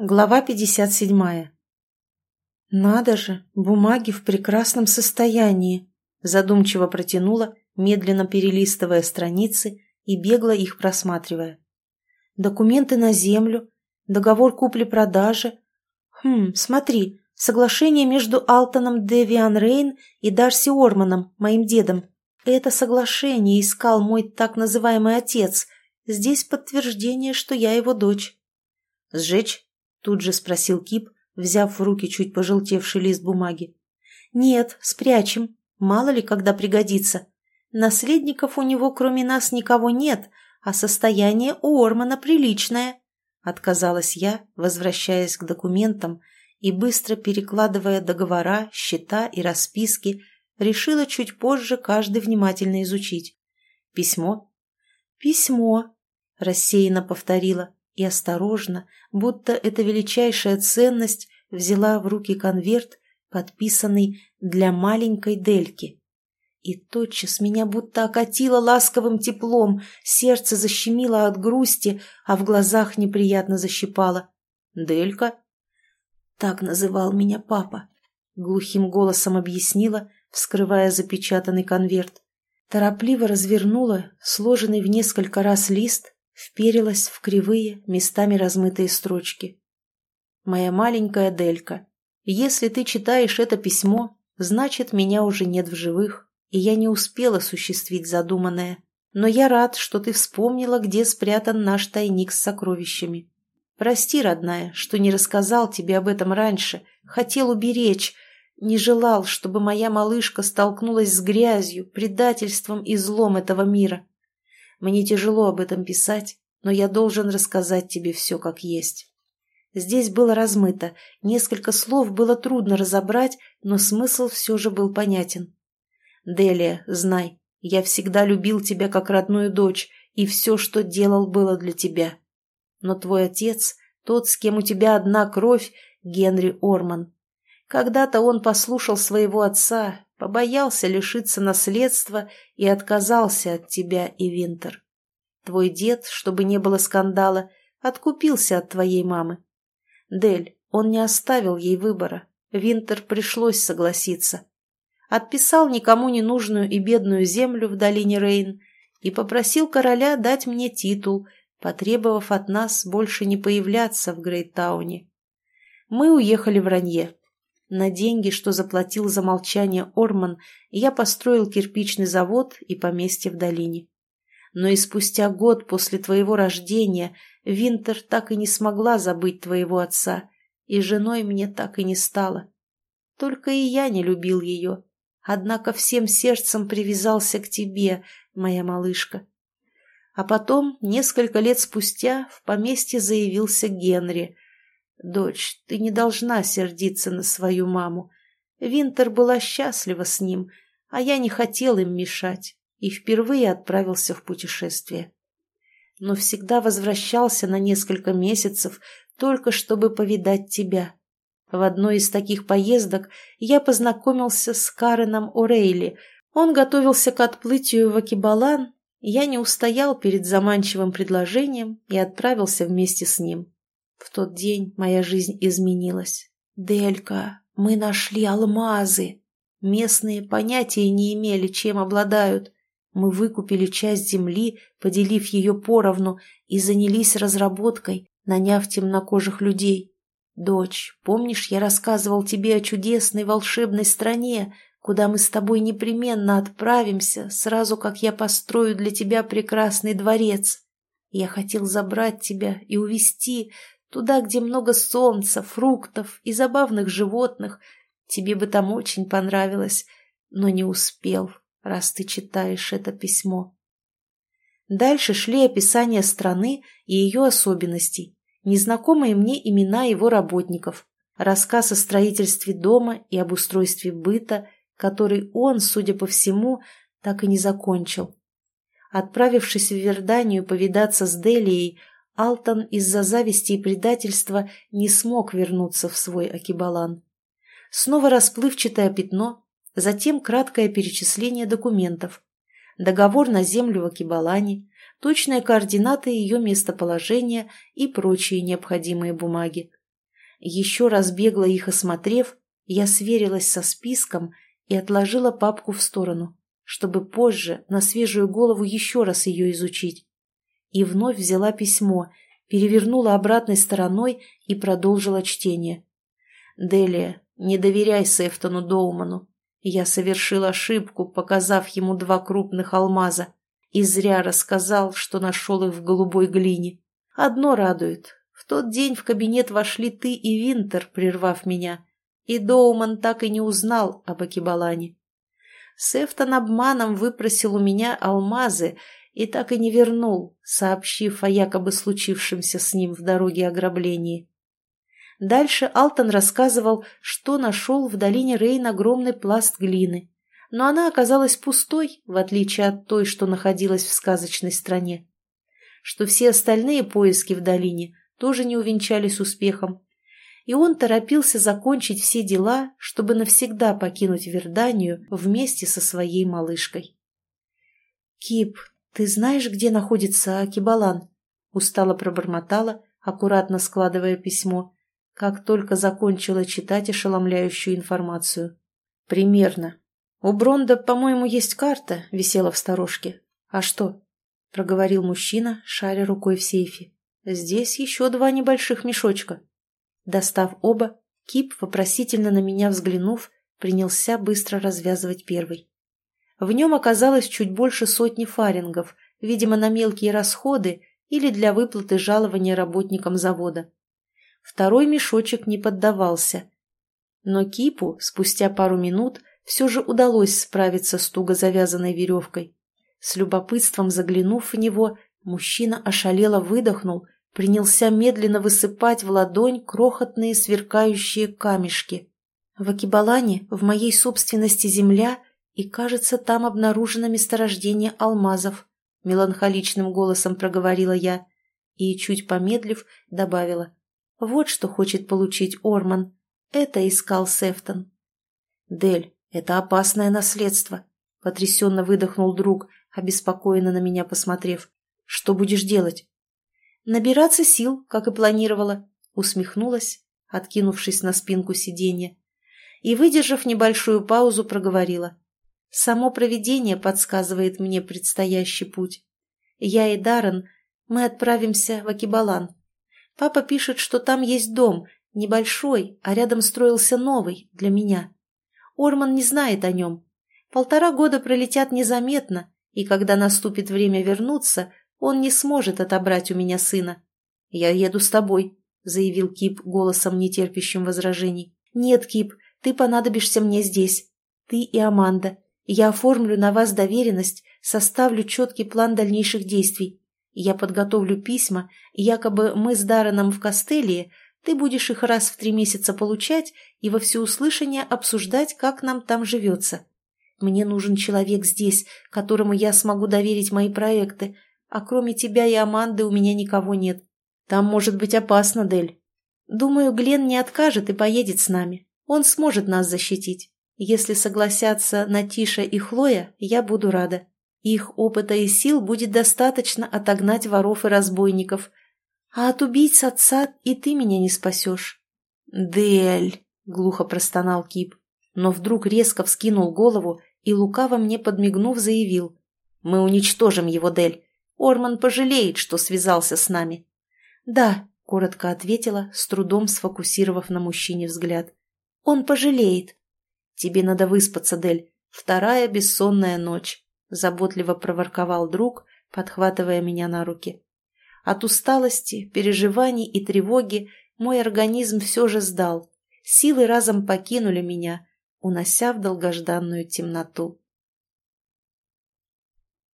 Глава 57. «Надо же, бумаги в прекрасном состоянии», задумчиво протянула, медленно перелистывая страницы и бегло их просматривая. «Документы на землю, договор купли-продажи. Хм, смотри, соглашение между Алтоном Девиан Рейн и Дарси Орманом, моим дедом. Это соглашение искал мой так называемый отец. Здесь подтверждение, что я его дочь». «Сжечь?» Тут же спросил Кип, взяв в руки чуть пожелтевший лист бумаги. «Нет, спрячем. Мало ли, когда пригодится. Наследников у него, кроме нас, никого нет, а состояние у Ормана приличное», — отказалась я, возвращаясь к документам и быстро перекладывая договора, счета и расписки, решила чуть позже каждый внимательно изучить. «Письмо?» «Письмо», — рассеянно повторила и осторожно, будто это величайшая ценность, взяла в руки конверт, подписанный «Для маленькой Дельки». И тотчас меня будто окатило ласковым теплом, сердце защемило от грусти, а в глазах неприятно защипало. «Делька?» Так называл меня папа, глухим голосом объяснила, вскрывая запечатанный конверт. Торопливо развернула сложенный в несколько раз лист вперилась в кривые, местами размытые строчки. «Моя маленькая Делька, если ты читаешь это письмо, значит, меня уже нет в живых, и я не успела осуществить задуманное. Но я рад, что ты вспомнила, где спрятан наш тайник с сокровищами. Прости, родная, что не рассказал тебе об этом раньше, хотел уберечь, не желал, чтобы моя малышка столкнулась с грязью, предательством и злом этого мира. Мне тяжело об этом писать, но я должен рассказать тебе все как есть. Здесь было размыто, несколько слов было трудно разобрать, но смысл все же был понятен. «Делия, знай, я всегда любил тебя как родную дочь, и все, что делал, было для тебя. Но твой отец, тот, с кем у тебя одна кровь, Генри Орман. Когда-то он послушал своего отца побоялся лишиться наследства и отказался от тебя и Винтер. Твой дед, чтобы не было скандала, откупился от твоей мамы. Дель, он не оставил ей выбора. Винтер пришлось согласиться. Отписал никому не нужную и бедную землю в долине Рейн и попросил короля дать мне титул, потребовав от нас больше не появляться в Грейтауне. Мы уехали в Ранье. На деньги, что заплатил за молчание Орман, я построил кирпичный завод и поместье в долине. Но и спустя год после твоего рождения Винтер так и не смогла забыть твоего отца, и женой мне так и не стала. Только и я не любил ее, однако всем сердцем привязался к тебе, моя малышка. А потом, несколько лет спустя, в поместье заявился Генри — «Дочь, ты не должна сердиться на свою маму. Винтер была счастлива с ним, а я не хотел им мешать и впервые отправился в путешествие. Но всегда возвращался на несколько месяцев, только чтобы повидать тебя. В одной из таких поездок я познакомился с Кареном О'Рейли. Он готовился к отплытию в Акибалан, я не устоял перед заманчивым предложением и отправился вместе с ним. В тот день моя жизнь изменилась. «Делька, мы нашли алмазы!» Местные понятия не имели, чем обладают. Мы выкупили часть земли, поделив ее поровну, и занялись разработкой, наняв темнокожих людей. Дочь, помнишь, я рассказывал тебе о чудесной волшебной стране, куда мы с тобой непременно отправимся, сразу как я построю для тебя прекрасный дворец? Я хотел забрать тебя и увезти, Туда, где много солнца, фруктов и забавных животных. Тебе бы там очень понравилось, но не успел, раз ты читаешь это письмо. Дальше шли описания страны и ее особенностей, незнакомые мне имена его работников, рассказ о строительстве дома и об устройстве быта, который он, судя по всему, так и не закончил. Отправившись в Верданию повидаться с Делией, Алтон из-за зависти и предательства не смог вернуться в свой Акибалан. Снова расплывчатое пятно, затем краткое перечисление документов. Договор на землю в Акибалане, точные координаты ее местоположения и прочие необходимые бумаги. Еще раз бегло их осмотрев, я сверилась со списком и отложила папку в сторону, чтобы позже на свежую голову еще раз ее изучить. И вновь взяла письмо, перевернула обратной стороной и продолжила чтение. «Делия, не доверяй Сефтону Доуману. Я совершил ошибку, показав ему два крупных алмаза, и зря рассказал, что нашел их в голубой глине. Одно радует. В тот день в кабинет вошли ты и Винтер, прервав меня, и Доуман так и не узнал об Акибалане. Сефтон обманом выпросил у меня алмазы и так и не вернул, сообщив о якобы случившемся с ним в дороге ограблении. Дальше Алтон рассказывал, что нашел в долине Рейн огромный пласт глины, но она оказалась пустой, в отличие от той, что находилась в сказочной стране. Что все остальные поиски в долине тоже не увенчались успехом, и он торопился закончить все дела, чтобы навсегда покинуть Верданию вместе со своей малышкой. «Кип, ты знаешь, где находится Акибалан?» устало пробормотала, аккуратно складывая письмо, как только закончила читать ошеломляющую информацию. «Примерно. У Бронда, по-моему, есть карта, висела в сторожке. А что?» — проговорил мужчина, шаря рукой в сейфе. «Здесь еще два небольших мешочка». Достав оба, Кип, вопросительно на меня взглянув, принялся быстро развязывать первый. В нем оказалось чуть больше сотни фарингов, видимо, на мелкие расходы или для выплаты жалования работникам завода. Второй мешочек не поддавался. Но Кипу спустя пару минут все же удалось справиться с туго завязанной веревкой. С любопытством заглянув в него, мужчина ошалело выдохнул, принялся медленно высыпать в ладонь крохотные сверкающие камешки. В Акибалане, в моей собственности земля, и, кажется, там обнаружено месторождение алмазов, меланхоличным голосом проговорила я и, чуть помедлив, добавила. Вот что хочет получить Орман. Это искал Сефтон. «Дель, это опасное наследство», — потрясенно выдохнул друг, обеспокоенно на меня посмотрев. «Что будешь делать?» «Набираться сил, как и планировала», — усмехнулась, откинувшись на спинку сиденья. И, выдержав небольшую паузу, проговорила. «Само провидение подсказывает мне предстоящий путь. Я и Даррен, мы отправимся в Акибалан. Папа пишет, что там есть дом, небольшой, а рядом строился новый, для меня. Орман не знает о нем. Полтора года пролетят незаметно, и когда наступит время вернуться, он не сможет отобрать у меня сына. «Я еду с тобой», — заявил Кип голосом, нетерпящим возражений. «Нет, Кип, ты понадобишься мне здесь. Ты и Аманда. Я оформлю на вас доверенность, составлю четкий план дальнейших действий. Я подготовлю письма, якобы мы с Дарреном в Костелии, ты будешь их раз в три месяца получать и во всеуслышание обсуждать, как нам там живется. Мне нужен человек здесь, которому я смогу доверить мои проекты, а кроме тебя и Аманды у меня никого нет. Там может быть опасно, Дель. Думаю, Глен не откажет и поедет с нами. Он сможет нас защитить. Если согласятся Натиша и Хлоя, я буду рада. Их опыта и сил будет достаточно отогнать воров и разбойников. А от убийц отца и ты меня не спасешь. «Дель!» — глухо простонал Кип, но вдруг резко вскинул голову и, лукаво мне подмигнув, заявил. «Мы уничтожим его, Дель. Орман пожалеет, что связался с нами». «Да», — коротко ответила, с трудом сфокусировав на мужчине взгляд. «Он пожалеет». «Тебе надо выспаться, Дель. Вторая бессонная ночь. — заботливо проворковал друг, подхватывая меня на руки. От усталости, переживаний и тревоги мой организм все же сдал. Силы разом покинули меня, унося в долгожданную темноту.